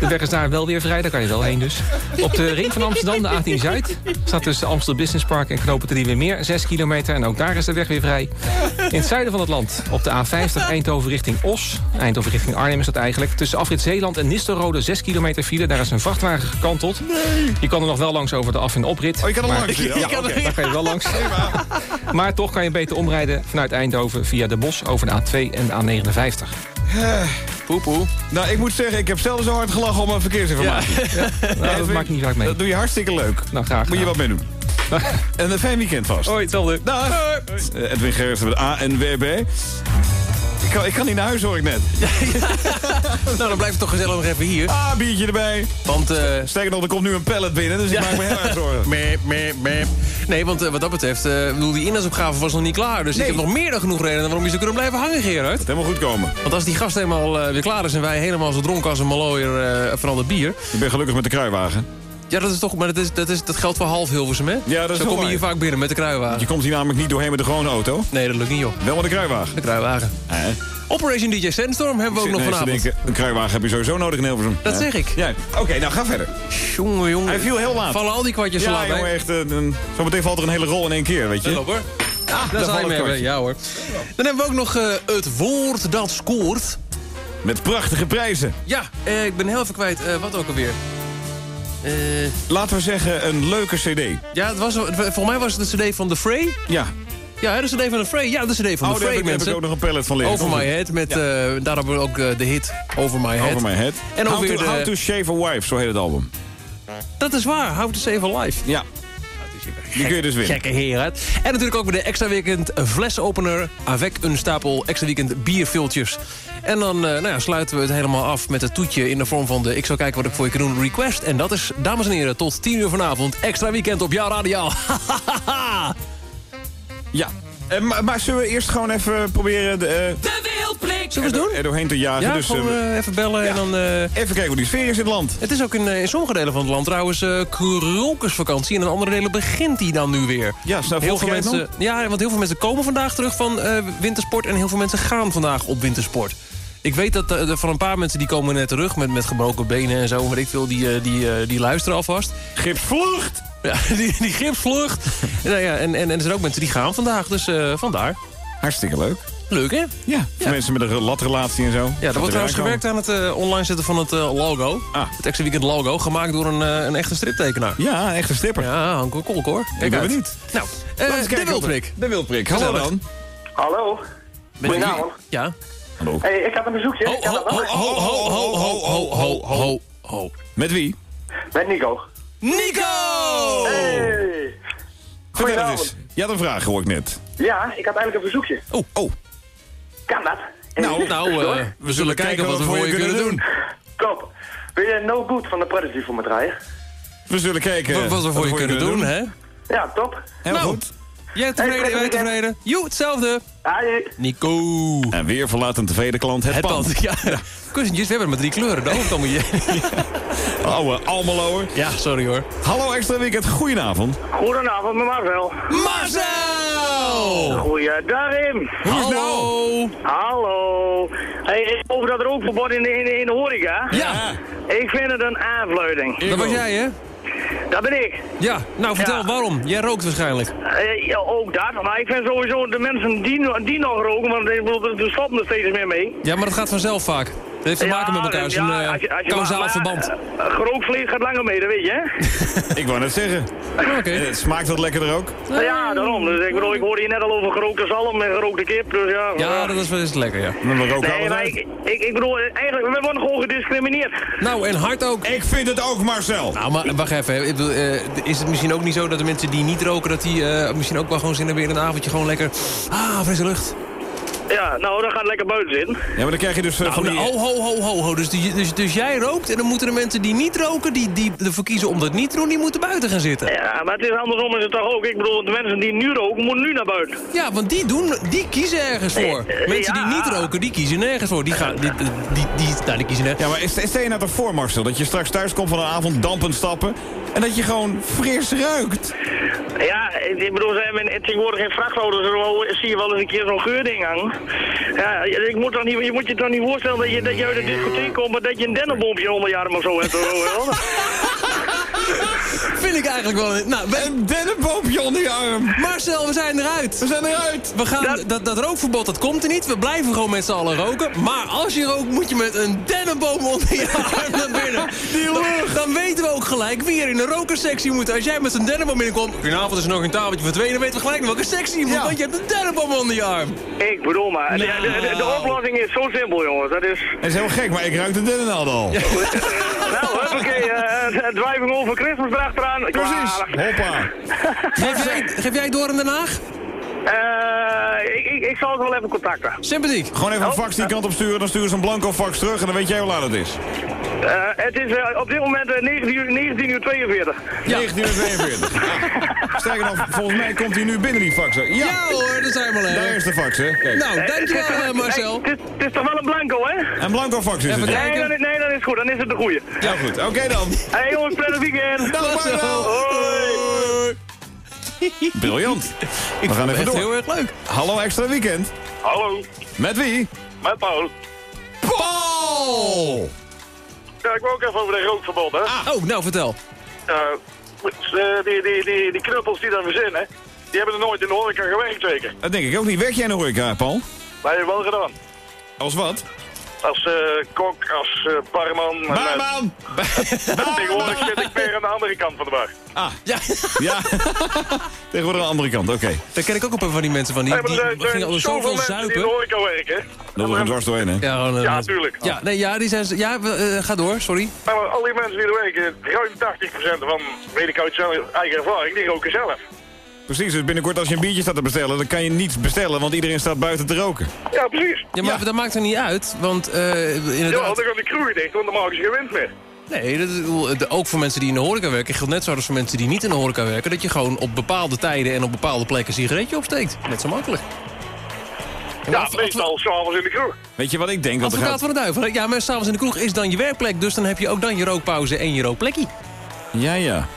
De weg is daar wel weer vrij, daar kan je wel heen dus. Op de ring van Amsterdam, de A10 Zuid. Staat tussen Amstel Business Park en knopen de meer 6 kilometer. En ook daar is de weg weer vrij. In het zuiden van het land, op de A50 Eindhoven richting Os. Eindhoven richting Arnhem is dat eigenlijk. Tussen afrit Zeeland en Nistelrode 6 kilometer file. Daar is een vrachtwagen gekanteld. Je kan er nog wel langs over de af- en oprit. Oh, je kan er Maar- langs, ja? Ja, Oké. oké, daar kan je wel langs. Maar toch kan je beter omrijden vanuit Eindhoven via de Bos over de A2 en de A59. Poepoe. Nou, ik moet zeggen, ik heb zelf zo hard gelachen om een verkeersinformatie. Nou, dat maakt niet vaak mee. Dat doe je hartstikke leuk. Nou, graag Moet je wat mee doen. En een fijn weekend vast. Hoi, hetzelfde. Dag. Eh, Edwin Gerrits met ANWB. Ik kan, ik kan niet naar huis, hoor ik net. Nou, dan blijft het toch gezellig nog even hier. Ah, biertje erbij. Want, eh Sterker nog, er komt nu een pallet binnen, dus ik maak me heel erg zorgen. Meep, meep, meep. Nee, want eh, wat dat betreft, bedoel, die inhoudsopgave was nog niet klaar. Dus Nee. ik heb nog meer dan genoeg redenen waarom je zou kunnen blijven hangen, Gerard. Het helemaal goed komen. Want als die gast helemaal weer klaar is en wij helemaal zo dronken als een malooier van al dat bier... Ik ben gelukkig met de kruiwagen. Ja, dat is toch, maar dat, is, dat, is, dat geldt voor half Hilversum, hè? Ja, dat is Zo kom je waar. hier vaak binnen met de kruiwagen. Je komt hier namelijk niet doorheen met de gewone auto. Nee, dat lukt niet, joh. Wel met de kruiwagen. De kruiwagen. Eh. Operation DJ Sandstorm hebben we ook nog vanavond. denken, een kruiwagen heb je sowieso nodig in Hilversum. Dat Ja. zeg ik. Ja. Oké, nou ga verder. Jongen, jongen. Hij viel heel laat. Vallen al die kwartjes zo Ja, jongen, echt. eh, een- zometeen valt er een hele rol in één keer, weet je. Op, hoor. Ah, daar zijn we hebben. Ja, hoor. Dan hebben we ook nog eh, het woord dat scoort. Met prachtige prijzen. Ja, eh, ik ben heel even kwijt. eh, wat ook alweer? Eh, Laten we zeggen, een leuke cd. ja, het was, volgens mij was het de cd van The Fray. Ja. Ja, de cd van The Fray. Ja, de cd van Oh, The Fray, heb, ik- heb mensen. ik ook nog een pallet van liggen. Over My Head. Met, daar hebben we ook eh, de hit Over My Head. Over My Head. En ook How, weer to, de- How to Shave a Wife, zo heet het album. Dat is waar. How to Save a Life. Ja. Die kun je dus winnen. Gekke heren. En natuurlijk ook weer de extra weekend flesopener... avec een stapel extra weekend bierviltjes. En dan eh, nou ja, sluiten we het helemaal af met het toetje... in de vorm van de Ik zou kijken wat ik voor je kan doen request. En dat is, dames en heren, tot 10 uur vanavond... extra weekend op jouw radio. Ja. Eh, maar, maar zullen we eerst gewoon even proberen de, eh, De Zullen we het doen? er doorheen te jagen? Ja, dus, gewoon eh, eh, even bellen en dan... eh, even kijken hoe die sfeer is in het land. het is ook in, in sommige delen van het land trouwens eh krokusvakantie. En in andere delen begint die dan nu weer. Ja, snel Heel veel mensen, ja, want heel veel mensen komen vandaag terug van eh, wintersport... en heel veel mensen gaan vandaag op wintersport. Ik weet dat van een paar mensen die komen net terug met, met gebroken benen en zo. Weet ik veel, die, die, die luisteren alvast. Gipsvlucht! Ja, die, die gipsvlucht. nou ja, en, en, en er zijn ook mensen die gaan vandaag, dus eh, vandaar. Hartstikke leuk. Leuk, hè? Ja, voor mensen met een latrelatie en zo. Ja, er wordt trouwens gewerkt aan het eh, online zetten van het eh, logo. Ah. Het extra weekend logo, gemaakt door een, eh, een echte striptekenaar. Ja, een echte stripper. Ja, Hanko Kolk hoor. Ik ben uit. benieuwd. Nou, eh de wildprik. De wildprik. Hallo dan. Hallo. Met wie? Goedenavond. Ja. Hallo. Hey, ik had een bezoekje. Ho, ho, ho, ho, ho, ho, ho, ho, ho, ho, ho. Met wie? Met Nico. Nico! Hey. Vertel het Goedenavond. eens. Je had een vraag, hoor ik net. Ja, ik had eigenlijk een verzoekje. Oh, oh. Kan dat? Nou, nou eh, we zullen kijken wat we voor je kunnen doen. Top. Wil je No Good van de Prodigy voor me draaien? We zullen kijken Wat wat we voor je kunnen doen, hè? Ja, top. Heel Nou. goed. Jij tevreden, Hey, wij tevreden. Jo, hetzelfde. Hoi. Nico. En weer verlaat een tevreden klant het, Het pand. pand, ja. Kussentjes, we hebben er maar drie kleuren. De overkant moet je... Oude Almeloer. Ja, sorry hoor. Hallo extra weekend, goedenavond. Goedenavond, met Marcel. Marcel! Goeiedag, Im. Hallo! Hallo. Hey, over dat rookverbod in de, in, de, in de horeca. Ja, Ik vind het een aanfluiting. dat was jij, hè? Dat ben ik. Ja, nou vertel, Ja. waarom? Jij rookt waarschijnlijk. Eh, ja, ook dat. Maar ik vind sowieso de mensen die, die nog roken, want er er stoppen er steeds meer mee. Ja, maar dat gaat vanzelf vaak. Heeft te maken met elkaar, zo'n ja, eh, kausaal maar- verband. eh, Gerookt vlees gaat langer mee, dat weet je, hè? Ik wou net zeggen. Oké. Eh, Het smaakt wat lekkerder ook. Ja, daarom. Dus ik bedoel, ik hoorde je net al over gerookte zalm en gerookte kip, dus ja. Ja, dat is wel eens lekker, ja. Maar we roken Nee, alles maar uit. ik, ik, ik bedoel, eigenlijk, we worden gewoon gediscrimineerd. Nou, en hard ook. Ik vind het ook, Marcel. Nou, maar wacht even. hè. Ik bedoel, eh, is het misschien ook niet zo dat de mensen die niet roken... dat die eh, misschien ook wel gewoon zin hebben in een avondje gewoon lekker... Ah, frisse lucht. Ja, nou, dan gaat lekker buiten zitten. Ja, maar dan krijg je dus eh, Nou, van die... ho, ho, ho, ho, ho. Dus, die- dus, dus jij rookt en dan moeten de mensen die niet roken... die, die ervoor kiezen om dat niet te doen, die moeten buiten gaan zitten. Ja, maar het is andersom is het toch ook. Ik bedoel, de mensen die nu roken, moeten nu naar buiten. Ja, want die, doen, die kiezen ergens voor. Mensen ja. die niet roken, die kiezen nergens voor. Die, gaan, die, die, die, die, nou, die kiezen nergens Ja, maar is- stel je nou toch voor, Marcel, dat je straks thuis komt van een avond dampend stappen... en dat je gewoon fris ruikt. Ja, ik bedoel, ze hebben in- tegenwoordig in vrachtauto's zo zie je wel eens een keer zo'n geurding hangen. Ja, ik moet toch niet, je moet je toch niet voorstellen dat je, dat je uit de discotheek komt, maar dat je een dennenbompje onder je arm of zo hebt. Vind ik eigenlijk wel... Nou, we- Een dennenboompje onder je arm. Marcel, we zijn eruit. We zijn eruit. We gaan, dat, dat, rookverbod, dat komt er niet. We blijven gewoon met z'n allen roken. Maar als je rookt, moet je met een dennenboom onder je arm naar binnen. Dan, dan weten we ook gelijk wie er in de rokersectie moet. Als jij met zo'n dennenboom binnenkomt... Goedenavond, is er nog een tafeltje voor twee. Dan weten we gelijk welke sectie je moet. Ja. Want je hebt een dennenboom onder je arm. Ik bedoel maar, de, de, de, de oplossing is zo simpel jongens. Dat is, Dat is heel gek, maar ik ruik de dennennaald al. nou huppakee, eh driving over Christmas erachteraan. Precies. Hoppa. Geef jij, geef jij door in Den Haag? Eh, ik, ik, ik zal het wel even contacten. Sympathiek. Gewoon even een fax die kant op sturen, dan sturen ze een blanco fax terug... en dan weet jij hoe laat het is. Eh, het is eh, op dit moment eh, 19 uur, 19 uur 42. 1942. Ja. Sterker nog, volgens mij komt hij nu binnen die fax. hè? Ja, hoor, dat zijn we al. Daar is de fax, hè? Kijk. Nou, dankjewel Marcel. Het is, het is toch wel een blanco, hè? En blanco fax is Even het. ja. Nee, dan, nee, dan is het goed. Dan is het de goeie. Ja, goed. Oké dan. Hé hey, jongens, prettig weekend. Dag Marcel. Hoi. Briljant. Ik We gaan even door. heel erg leuk. Hallo extra weekend. Hallo, Met wie? met Paul. Paul! Ja, ik wil ook even over de rookverbod, hè. Oh, nou vertel. Eh, eh, die, die, die, die knuppels die dat verzinnen, die hebben er nooit in de horeca gewerkt, zeker. Dat denk ik ook niet. Werk jij in de horeca, Paul? Maar je wel gedaan. Als wat? Als eh, kok, als eh barman. en, eh, Barman! Tegenwoordig zit ik meer aan de andere kant van de bar. Ah, Ja, ja. Tegenwoordig aan de andere kant, oké. daar ken ik ook een paar van die mensen van. Die, Nee, die er zijn- er gingen al zoveel die in de zuipen. horeca werken. Dat er een dwars doorheen, hè? Ja, tuurlijk. Ja, nee, ja, die zijn... ze- Ja, we, eh, ga door, sorry. Maar al die mensen die er werken, ruim 80% van, weet ik uit zelf, eigen ervaring, die roken zelf. Precies, dus binnenkort als je een biertje staat te bestellen... dan kan je niets bestellen, want iedereen staat buiten te roken. Ja, precies. Ja, maar Ja. dat maakt er niet uit, want eh Ja, want inderdaad... dan gaan de kroegen dicht, want dan maken ze geen winst meer. Nee, dat ook voor mensen die in de horeca werken... geldt net zo als voor mensen die niet in de horeca werken... dat je gewoon op bepaalde tijden en op bepaalde plekken een sigaretje opsteekt. Net zo makkelijk. Ja, meestal s'avonds in de kroeg. Weet je wat ik denk? Dat er Advocaat gaat... van de duivel. Ja, maar s'avonds in de kroeg is dan je werkplek... dus dan heb je ook dan je rookpauze en je rookplekje. Ja, ja.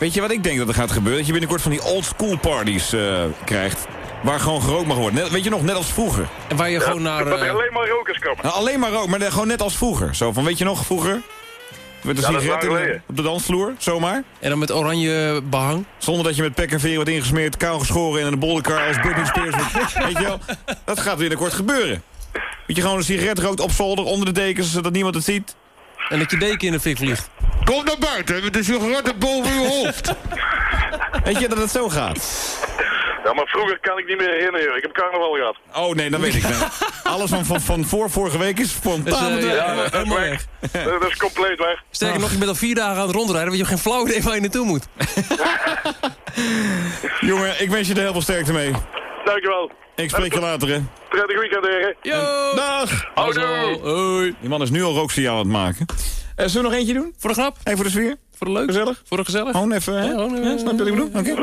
Weet je wat ik denk dat er gaat gebeuren? Dat je binnenkort van die old school parties eh, krijgt... waar gewoon gerookt mag worden. Net, weet je nog, net als vroeger. En waar je gewoon naar... Dat er eh, alleen maar rokers komen. Nou, alleen maar rook, maar gewoon net als vroeger. Zo van, weet je nog, vroeger? Met een Ja, sigaret in op de dansvloer, zomaar. en dan met oranje behang. Zonder dat je met pek en veer wordt ingesmeerd, kaal geschoren... en in een bollenkar als Britney Spears. Weet je wel? Dat gaat binnenkort gebeuren. Dat je gewoon een sigaret rookt op zolder, onder de dekens... zodat niemand het ziet. En dat je deken in de fik vliegt. Kom naar buiten met de sigaretten boven uw hoofd. Weet je dat het zo gaat? Ja, maar vroeger kan ik niet meer herinneren. Ik heb carnaval gehad. Oh nee, dan weet ik het. Alles van, van, van voor vorige week is spontaan. eh, ja, dat is helemaal weg. weg. Dat dat is compleet weg. Sterker nog, je bent al vier dagen aan het rondrijden... want je hebt geen flauw idee waar je naartoe moet. Jongen, ik wens je er heel veel sterkte mee. Dankjewel. Ik spreek je later, hè. Prettig weekend, heren. Yo! Dag! Houdoe. Hoi. Die man is nu al rooksignaal aan het maken. Eh, zullen we nog eentje doen? Voor de grap? Even voor de sfeer? Voor de leuk? Gezellig? Voor de gezellig? Gewoon even, hè? Ja, gewoon, eh, Ja, snap je wat ik bedoel? Oké.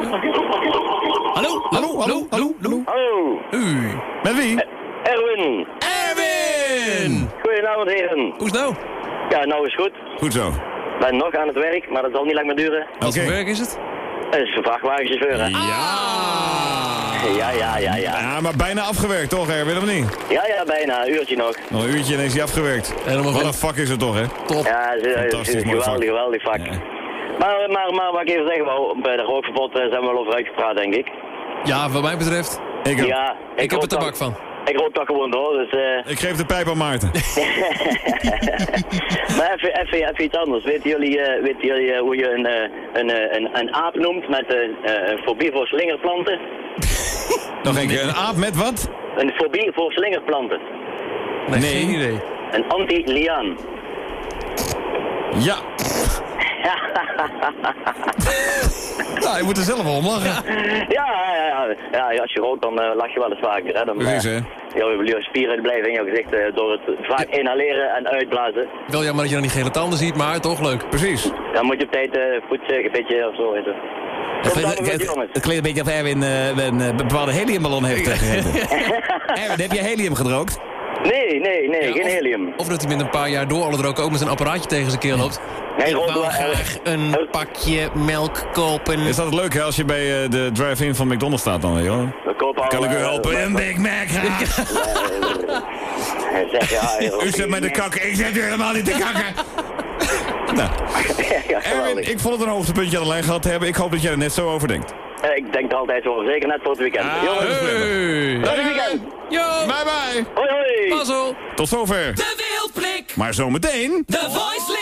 Hallo? Hallo, hallo, hallo, hallo. Hallo. Met wie? Erwin. Erwin! Goedenavond, heren. Hoe is het nou? Ja, nou is goed. Goed zo. Ik ben nog aan het werk, maar dat zal niet lang meer duren. Wat Oké. voor werk is het? Het is een vrachtwagenchauffeur, hè? Ja! Ja, ja, ja, ja. Ja, maar bijna afgewerkt, toch, Erwin, of niet? Ja, ja, bijna. Een uurtje nog. Nog een uurtje en is hij afgewerkt. Helemaal Wat een vak is het toch, hè? Top. Ja, het is, het is Fantastisch een mooi vak. geweldig, geweldig vak. Ja. Maar, maar, maar wat ik even zeggen wou, bij de rookverbod eh, zijn we wel over uitgepraat, denk ik. Ja, wat mij betreft. Ik ook. Ja, Ik heb er tabak van. Ik rook dat gewoon door, dus... eh Ik geef de pijp aan Maarten. maar even, even, even iets anders. Weten jullie, eh, weten jullie hoe je een, eh, een, eh, een, een aap noemt met een fobie voor slingerplanten? Nog een keer, een aap met wat? Een fobie voor slingerplanten. Nee, geen idee. Een anti-liaan. Ja. nou, je moet er zelf wel om lachen. Ja, ja, ja, ja, als je rookt dan eh, lach je wel eens vaker. Hè? Dan, Precies, eh, hè? Je, je spieren blijven in je gezicht eh, door het vaak inhaleren en uitblazen. Wel jammer dat je dan niet gele tanden ziet, maar toch leuk. Precies. Dan moet je op tijd uh, poetsen, een beetje of zo. Weet je. Het klinkt, het, klinkt een beetje of Erwin een bepaalde heliumballon heeft gegeten. Erwin, heb je helium gedrookt? Nee, nee, nee, Ja, geen of- helium. Of dat hij met een paar jaar door alle roken ook met zijn apparaatje tegen zijn keel loopt. Nee, Ik wel graag een pakje melk kopen. Is dat het leuke hè, als je bij eh, de drive-in van McDonald's staat dan, joh? Kan ik u eh, helpen? Een Big Mac graag. U zit met de kakken, ik zit u helemaal niet te kakken. Nou, ja. Erwin, ik vond het een hoogtepuntje aan de lijn gehad te hebben. Ik hoop dat jij er net zo over denkt. Eh, Ik denk er altijd over, zeker net voor het weekend. Jongens, Hey. tot het weekend. Yo, Bye bye. Hoi, hoi. Mazzel. Tot zover. De Wildblik. Maar zometeen... The Voice.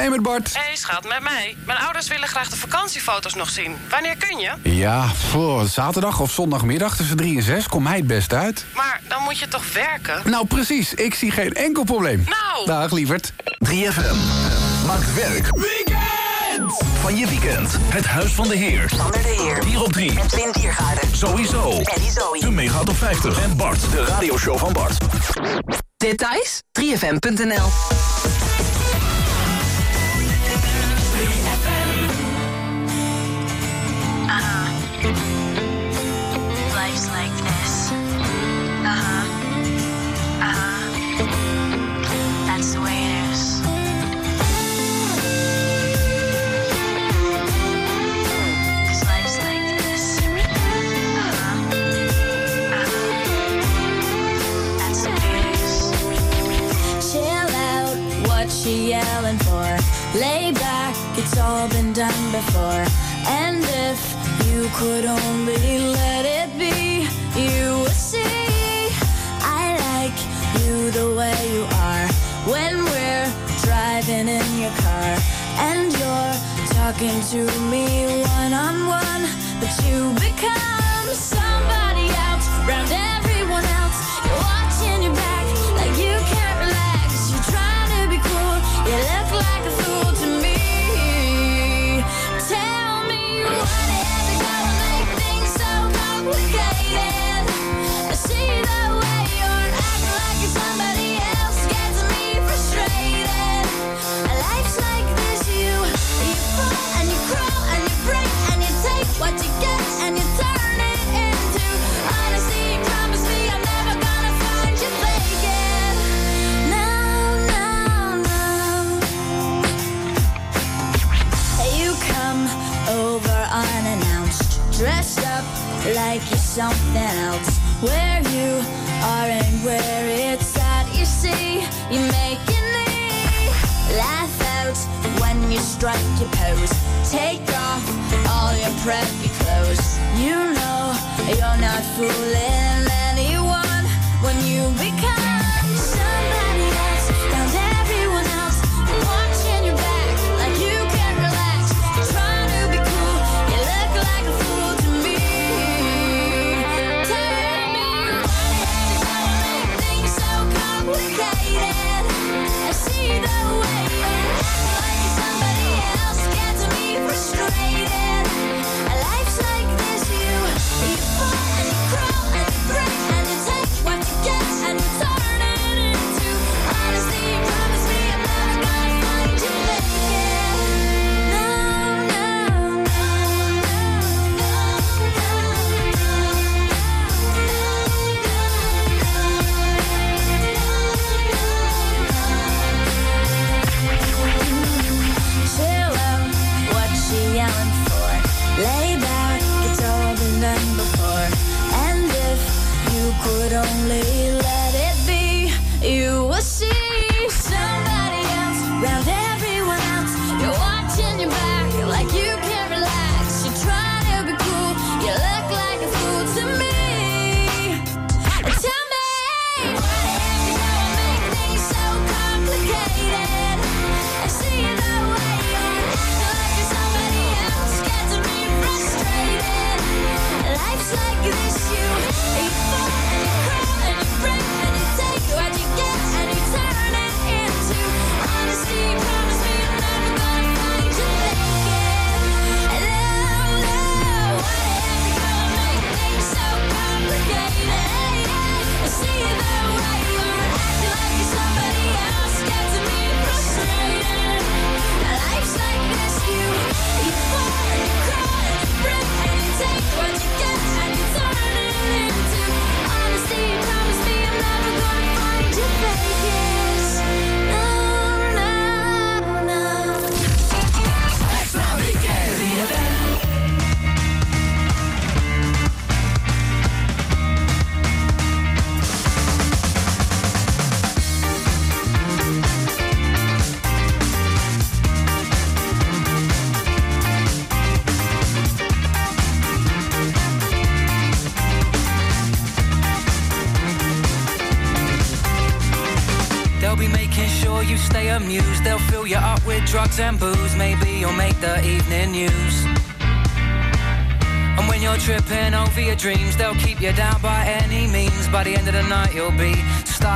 Hey met Bart. Hé hey, schat, met mij. Mijn ouders willen graag de vakantiefoto's nog zien. Wanneer kun je? Ja, voor zaterdag of zondagmiddag tussen 3 en 6 komt mij het best uit. Maar dan moet je toch werken? Nou precies, ik zie geen enkel probleem. Nou. Dag lieverd. 3FM maakt werk van je weekend. Het Huis van de Heer. Sander de Heer. Hier op 3. En Slim Diergaarden. Sowieso. Eddie Zoe. De Mega Top 50. En Bart, de radioshow van Bart. Details? 3fm.nl done before. And if you could only let it be, you would see. I like you the way you are. When we're driving in your car, and you're talking to me one on one, but you become somebody else around everyone else. You're watching your back like you can't relax. You're trying to be cool, you look like a fool fool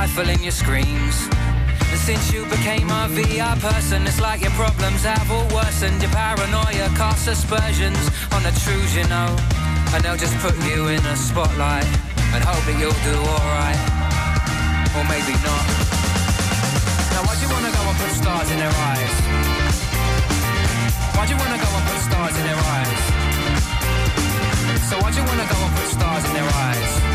stifling your screams. And since you became a VI person, it's like your problems have all worsened. Your paranoia casts aspersions on the truths you know. And they'll just put you in a spotlight and hope that you'll do alright. Or maybe not. Now, why'd you wanna go and put stars in their eyes? Why'd you wanna go and put stars in their eyes? So why'd you wanna go and put stars in their eyes?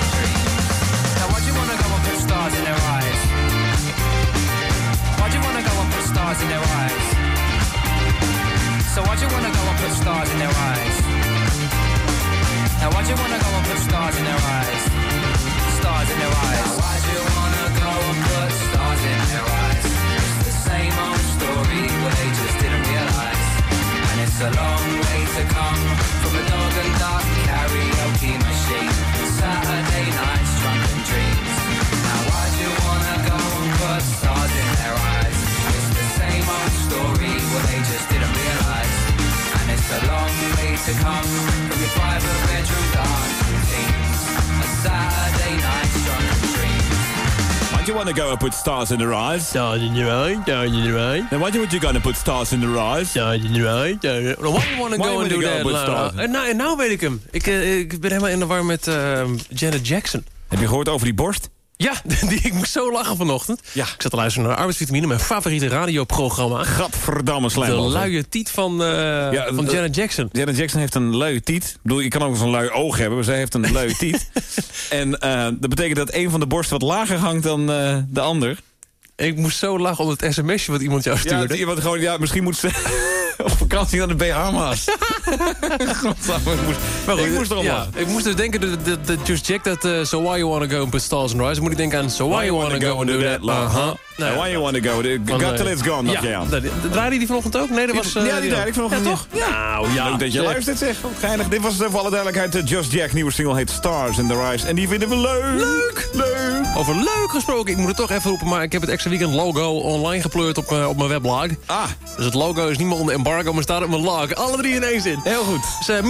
stars in their eyes? So why'd you wanna go and put stars in their eyes? Now why'd you wanna go and put stars in their eyes? Stars in their eyes. Now why'd you wanna go and put stars in their eyes? It's the same old story, what they just didn't realise. And it's a long way to come from a dog and duck to come from your private bedroom dance routines. A Saturday nights, drunken dreams. Why'd you want to go and put stars in their eyes? Stars in your eyes, stars in your eyes. Then why'd you want to go and put stars in their eyes? Stars in your eyes. Why you wanna go and do that? Lara? En nou, en nou weet ik hem. Ik, eh, ik ben helemaal in de war met eh, Janet Jackson. Heb je gehoord over die borst? Ja, die, ik moest zo lachen vanochtend. Ja. Ik zat te luisteren naar Arbeidsvitamine, mijn favoriete radioprogramma. Gadverdamme De slijmbal. luie tiet van, eh, van dat- Janet Jackson. Janet Jackson heeft een luie tiet. Ik bedoel, je kan ook zo'n lui oog hebben, maar zij heeft een luie tiet. en eh, dat betekent dat een van de borsten wat lager hangt dan eh, de ander. Ik moest zo lachen om het sms'je wat iemand jou Ja, stuurde. iemand gewoon, ja, misschien moet ze vakantie naar de BH-maas. Godsamme, ik moest, Maar goed, ik moest erom ja. Ik moest dus denken, dat Just Jack, dat uh, So Why You Wanna Go and Put Stars in Rise. Moet ik denken aan So Why You Wanna Go and Do That. Uh-huh. And why you wanna go? The Got eh, Till It's Gone, ja, dat- Draaide die vanochtend ook? Nee, dat was... eh, ja, die draaide ik vanochtend. Ja, toch? Nou ja. Leuk dat je zeg. luistert, zeg. Geinig. Dit was eh, voor alle duidelijkheid de Just Jack. Nieuwe single heet Stars in the Rise. En die vinden we leuk. Leuk! Leuk! Over leuk gesproken, ik moet het toch even roepen... maar ik heb het extra weekend logo online gepleurd op, mijn- op mijn weblog. Ah. Dus het logo is niet meer onder embargo, maar staat op mijn log. Alle drie in één zin. Heel goed. Dus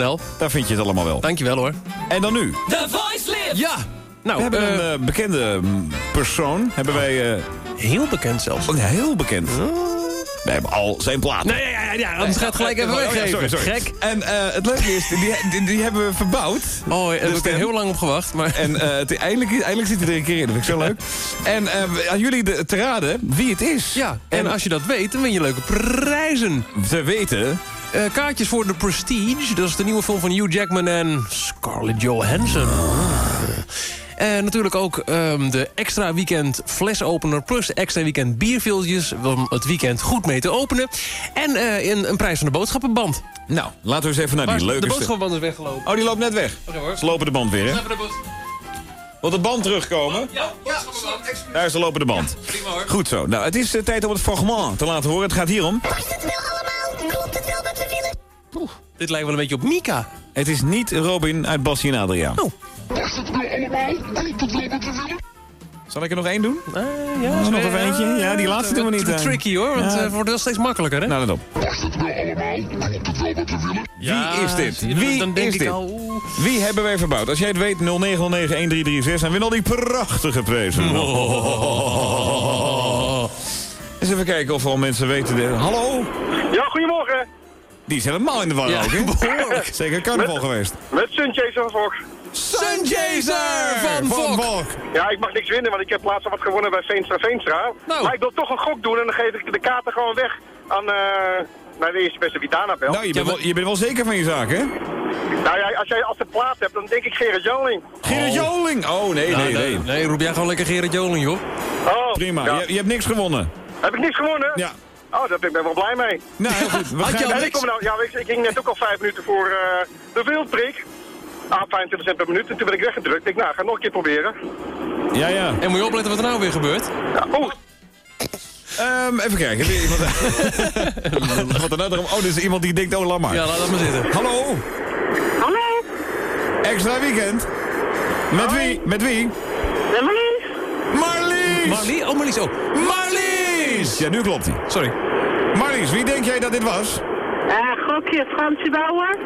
uh. Daar vind je het allemaal wel. Dankjewel hoor. En dan nu. The Voice Live! Ja! Nou, we hebben eh, een eh, bekende persoon. Hebben wij... eh, heel bekend zelfs. Oh, ja, heel bekend. We hebben al zijn platen. Nee, ja, ja, ja, anders gaat gelijk even Oh, ja, weggeven. sorry, sorry. Gek. En het leuke is, die, die, die hebben we verbouwd. Oh, ja, daar heb ik er heel lang op gewacht. Maar... En eh, het, eindelijk, eindelijk zit hij er een keer in. Dat vind ik zo leuk. En aan jullie de, te raden wie het is. Ja, en als je dat weet, dan win je leuke prijzen. Te weten... Kaartjes voor The Prestige. Dat is de nieuwe film van Hugh Jackman en Scarlett Johansson. En natuurlijk ook ehm, de extra weekend flesopener... plus extra weekend bierviltjes om het weekend goed mee te openen. En eh, een, een prijs van de boodschappenband. Nou, laten we eens even naar die leuke... de boodschappenband is weggelopen. Oh, die loopt net weg. Oké, hoor. Ze lopen de band weer, hè? De Wil de band terugkomen? Ja, boodschappenband. Daar is de lopende band. prima hoor. Goed zo. Nou, het is eh, tijd om het fragment te laten horen. Het gaat hier om. Dit lijkt wel een beetje op Mika. Het is niet Robin uit Bassie en Adriaan. Oh. Zal ik er nog één doen? ja, Oh, nog even eentje? Ja, die laatste doen we niet. Eh. tricky hoor, want Ja. het wordt wel steeds makkelijker hè? Nou, let op. Het het willen? Wie is dit? Wie dan denk is ik dit? al. Wie hebben wij verbouwd? Als jij het weet, 0909-1336 en win al die prachtige prijzen. Eens even kijken of al mensen weten. De... Hallo? Ja, goedemorgen. Die is helemaal in de war Ja, ook, hè? behoorlijk. Zeker carnaval geweest. Met Sun Chaser van Fox. Sunchaser van Fok. Ja, ik mag niks winnen, want ik heb laatst al wat gewonnen bij Veenstra Veenstra. Nou. Maar ik wil toch een gok doen en dan geef ik de kaarten gewoon weg aan, eh naar de eerste beste Vitana bel. Nou, je bent, wel, je bent wel zeker van je zaak, hè? Nou ja, als jij als de plaat hebt, dan denk ik Gerrit Joling. Gerrit Joling! Oh, nee, Nou, nee, nee. nee, roep jij gewoon lekker Gerrit Joling joh. Oh, Prima, ja. je, je hebt niks gewonnen. Heb ik niks gewonnen? Ja. Oh, daar ben ik wel blij mee. Nou, heel goed. We Had je gaan- al Ja, niks? ik, kom nou, ja ik, ik ging net ook al vijf minuten voor eh, de wildprik. Ah, 25 cent per minuut. En toen ben ik weggedrukt. Ik denk, nou, ga nog een keer proberen. Ja, ja. En moet je opletten wat er nou weer gebeurt? Ja, oeh. Ehm, even kijken. Weer iemand... wat er nou erom... Oh, dit is iemand die denkt, oh, laat maar. Ja, laat dat maar zitten. Hallo? Hallo, Extra weekend? Met wie? Met wie? ben Marlies. Marlies! Marlie? Oh, Marlies, oh. Marlies! Ja, nu klopt hij. Sorry. Marlies, wie denk jij dat dit was? Eh, gokje Fransje Bauer.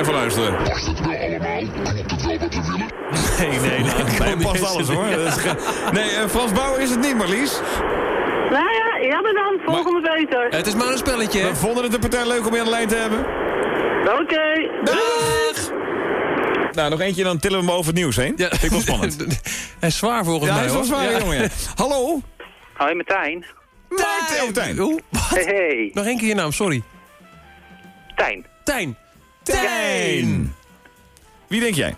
Even luisteren. Past het wel allemaal? Klopt het wel wat we willen? Nee, nee, nee. Nee, past alles hoor. Nee, eh, Frans Bauer is het niet, Marlies. Nou ja, jammer dan, volgende beter. Het is maar een spelletje. hè? We vonden het de partij leuk om je aan de lijn te hebben. Oké. Dag! Nou, nog eentje, dan tillen we hem over het nieuws heen. Ja. Vind ik wel spannend. Hij is zwaar volgens Ja, mij hij is wel zwaar, Ja. jongen. ja. Hallo? Hoi, Martijn. Martijn. Oh, Tijn. Wat? Hey, hey. Nog één keer je naam, sorry. Tijn. Tijn. Tijn. Wie denk jij?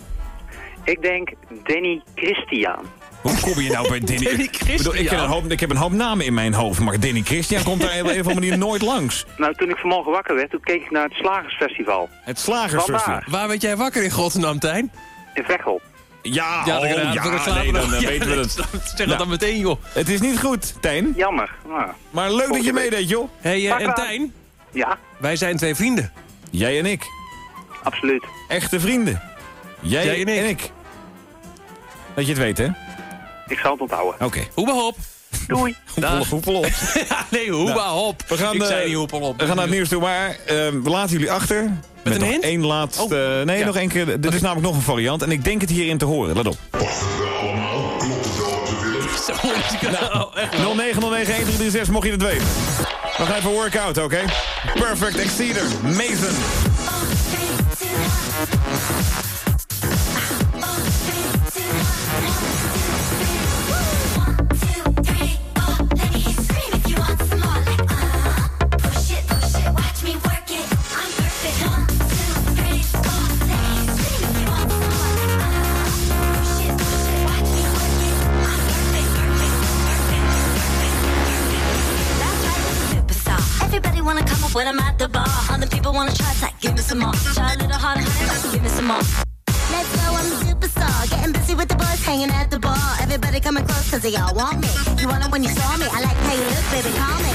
Ik denk Danny Christian. Hoe kom je nou bij Danny? Danny Ik bedoel, ik, ken Christian. een hoop, ik heb een hoop namen in mijn hoofd, maar Danny Christian komt daar op een of andere manier nooit langs. Nou, toen ik vanmorgen wakker werd, toen keek ik naar het Slagersfestival. Het Slagersfestival. Vandaag. Waar werd jij wakker in godsnaam, Tijn? In Veghel. Ja, Ja, oh, dan, ja, nee, dan, dan weten we het. Zeg het Nou. dan meteen, joh. Het is niet goed, Tijn. Jammer. Nou, Maar leuk dat je meedeed, joh. hey, eh, Graag en. Tijn, ja, wij zijn twee vrienden. Jij en ik. absoluut. Echte vrienden. Jij, Jij en ik. en ik. Dat je het weet, hè? Ik zal het onthouden. Oké. Hoeba hop. Doei. Dag. Hoepel op. Ja, nee, hoeba Nou, hop. We gaan, ik eh, zei niet hoepel op. We gaan naar het nieuws toe, maar eh, we laten jullie achter. Met, een nog hint? één laatste... Oh, nee, ja. nog één keer. Dit is namelijk nog een variant en ik denk het hierin te horen. Let op. Allemaal? Zo, nou, echt wel. 0909-1336, mocht je het weten. We gaan even workout, oké? Perfect Exceeder, Mason. When you saw me. I like how you look, baby, call me.